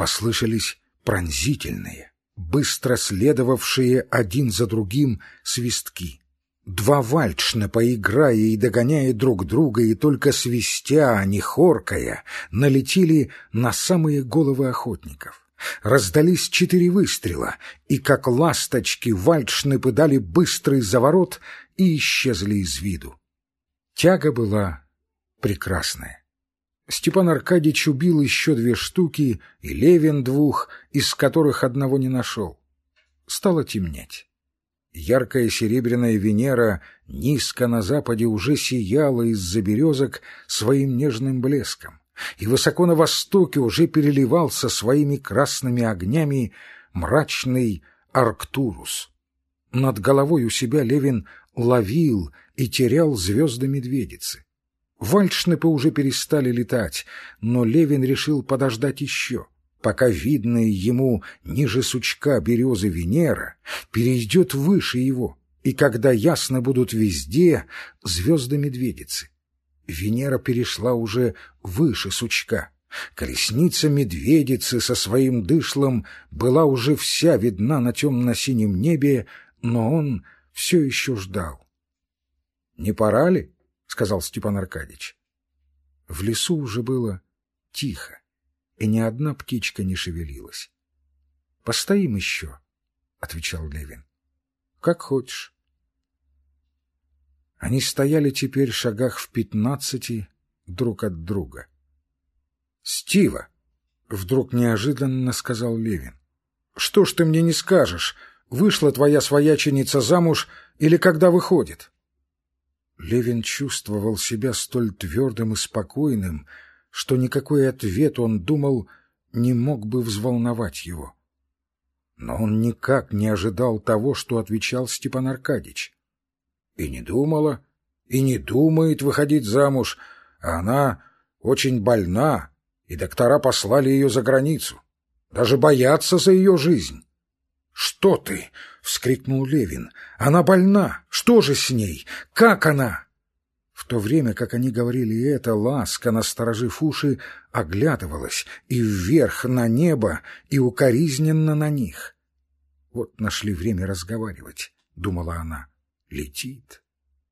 послышались пронзительные, быстро следовавшие один за другим свистки. Два вальчна, поиграя и догоняя друг друга, и только свистя, а не хоркая, налетели на самые головы охотников. Раздались четыре выстрела, и, как ласточки, вальчны пыдали быстрый заворот и исчезли из виду. Тяга была прекрасная. Степан Аркадьевич убил еще две штуки, и Левин двух, из которых одного не нашел. Стало темнеть. Яркая серебряная Венера низко на западе уже сияла из-за березок своим нежным блеском, и высоко на востоке уже переливался своими красными огнями мрачный Арктурус. Над головой у себя Левин ловил и терял звезды медведицы. Вальшнепы уже перестали летать, но Левин решил подождать еще, пока видная ему ниже сучка березы Венера перейдет выше его, и когда ясно будут везде звезды медведицы. Венера перешла уже выше сучка. Колесница медведицы со своим дышлом была уже вся видна на темно-синем небе, но он все еще ждал. — Не пора ли? — сказал Степан Аркадьевич. В лесу уже было тихо, и ни одна птичка не шевелилась. — Постоим еще, — отвечал Левин. — Как хочешь. Они стояли теперь в шагах в пятнадцати друг от друга. — Стива! — вдруг неожиданно сказал Левин. — Что ж ты мне не скажешь? Вышла твоя свояченица замуж или когда выходит? — Левин чувствовал себя столь твердым и спокойным, что никакой ответ, он думал, не мог бы взволновать его. Но он никак не ожидал того, что отвечал Степан Аркадьич. И не думала, и не думает выходить замуж, а она очень больна, и доктора послали ее за границу. Даже боятся за ее жизнь. «Что ты?» — вскрикнул Левин. «Она больна! Что же с ней? Как она?» В то время, как они говорили это, ласка, насторожив уши, оглядывалась и вверх на небо, и укоризненно на них. «Вот нашли время разговаривать», — думала она. «Летит.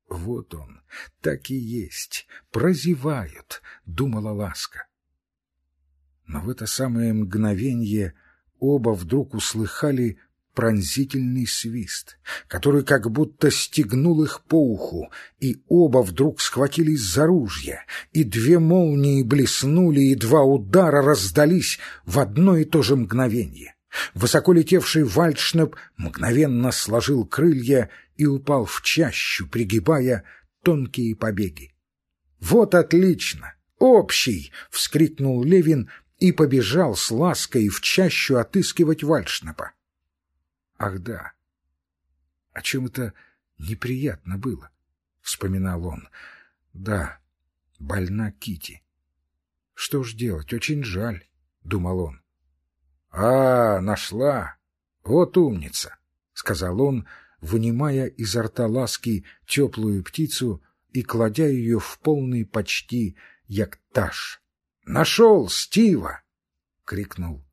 Вот он, так и есть. Прозевают», — думала ласка. Но в это самое мгновенье оба вдруг услыхали пронзительный свист, который как будто стегнул их по уху, и оба вдруг схватились за ружья, и две молнии блеснули, и два удара раздались в одно и то же мгновенье. Высоко летевший вальшнеп мгновенно сложил крылья и упал в чащу, пригибая тонкие побеги. «Вот отлично! Общий!» — вскрикнул Левин и побежал с лаской в чащу отыскивать вальшнепа. Ах да! О чем это неприятно было, — вспоминал он. Да, больна Кити. Что ж делать, очень жаль, — думал он. А, нашла! Вот умница! — сказал он, вынимая изо рта ласки теплую птицу и кладя ее в полный почти яктаж. «Нашел Стива!» — крикнул